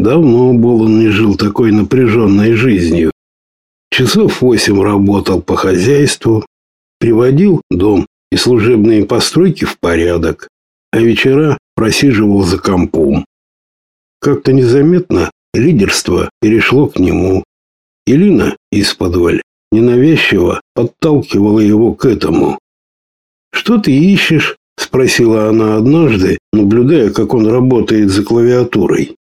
Давно был он не жил такой напряженной жизнью. Часов восемь работал по хозяйству, приводил дом и служебные постройки в порядок, а вечера просиживал за компом. Как-то незаметно лидерство перешло к нему. Илина из подваль ненавязчиво подталкивала его к этому. «Что ты ищешь?» – спросила она однажды, наблюдая, как он работает за клавиатурой.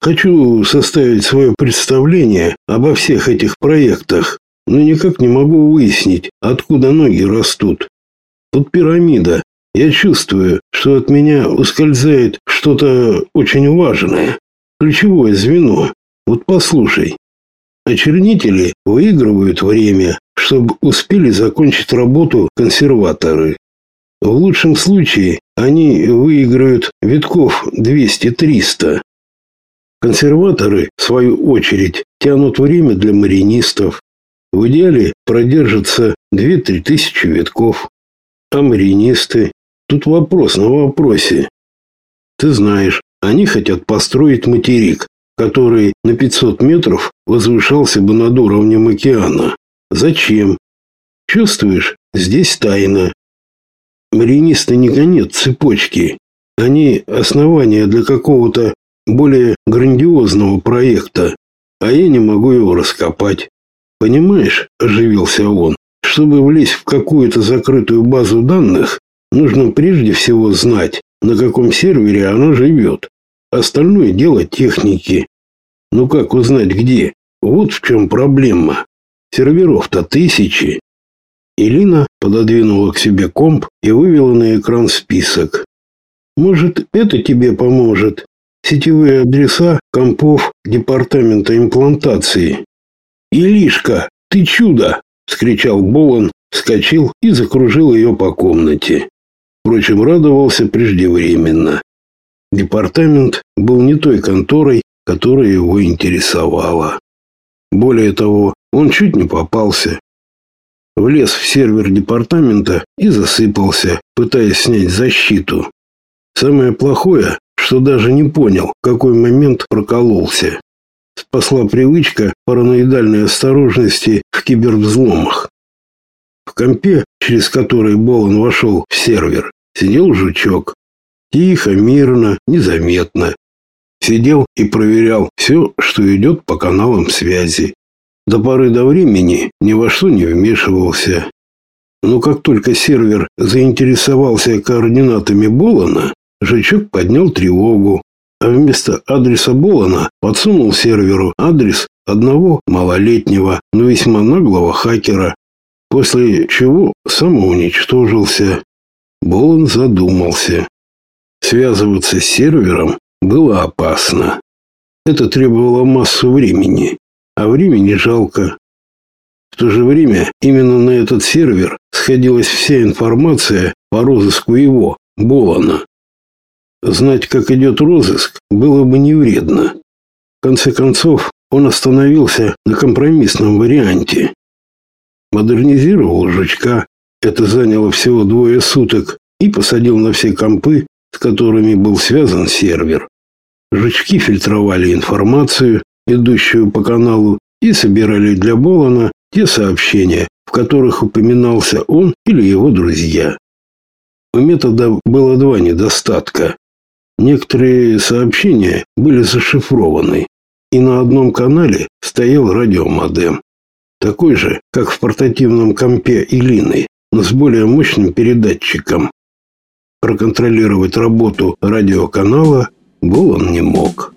«Хочу составить свое представление обо всех этих проектах, но никак не могу выяснить, откуда ноги растут. Тут пирамида. Я чувствую, что от меня ускользает что-то очень важное, ключевое звено. Вот послушай, Очернители выигрывают время, чтобы успели закончить работу консерваторы. В лучшем случае они выиграют витков 200-300. Консерваторы, в свою очередь, тянут время для маринистов. В идеале продержатся 2-3 тысячи витков. А маринисты? Тут вопрос на вопросе. Ты знаешь, они хотят построить материк, который на 500 метров возвышался бы над уровнем океана. Зачем? Чувствуешь, здесь тайна. Маринисты не гонят цепочки. Они основания для какого-то более грандиозного проекта, а я не могу его раскопать. Понимаешь, оживился он. Чтобы влезть в какую-то закрытую базу данных, нужно прежде всего знать, на каком сервере оно живет. Остальное дело техники. Ну как узнать где? Вот в чем проблема. Серверов-то тысячи. Илина пододвинула к себе комп и вывела на экран список. Может, это тебе поможет? Сетевые адреса компов департамента имплантации. Илишка, ты чудо, вскричал Болон, вскочил и закружил ее по комнате. Впрочем, радовался преждевременно. Департамент был не той конторой, которая его интересовала. Более того, он чуть не попался. Влез в сервер департамента и засыпался, пытаясь снять защиту. Самое плохое, что даже не понял, в какой момент прокололся. Спасла привычка параноидальной осторожности в кибервзломах. В компе, через который Болон вошел в сервер, сидел жучок. Тихо, мирно, незаметно. Сидел и проверял все, что идет по каналам связи. До поры до времени ни во что не вмешивался. Но как только сервер заинтересовался координатами Болана, Жучок поднял тревогу, а вместо адреса Болана подсунул серверу адрес одного малолетнего, но весьма наглого хакера, после чего самоуничтожился. Болан задумался. Связываться с сервером было опасно. Это требовало массу времени, а времени жалко. В то же время именно на этот сервер сходилась вся информация по розыску его, Болана. Знать, как идет розыск, было бы не вредно. В конце концов, он остановился на компромиссном варианте. Модернизировал жучка, это заняло всего двое суток, и посадил на все компы с которыми был связан сервер. Жучки фильтровали информацию, идущую по каналу, и собирали для Болана те сообщения, в которых упоминался он или его друзья. У метода было два недостатка. Некоторые сообщения были зашифрованы, и на одном канале стоял радиомодем, такой же, как в портативном компе Илины, но с более мощным передатчиком. Проконтролировать работу радиоканала Голан не мог.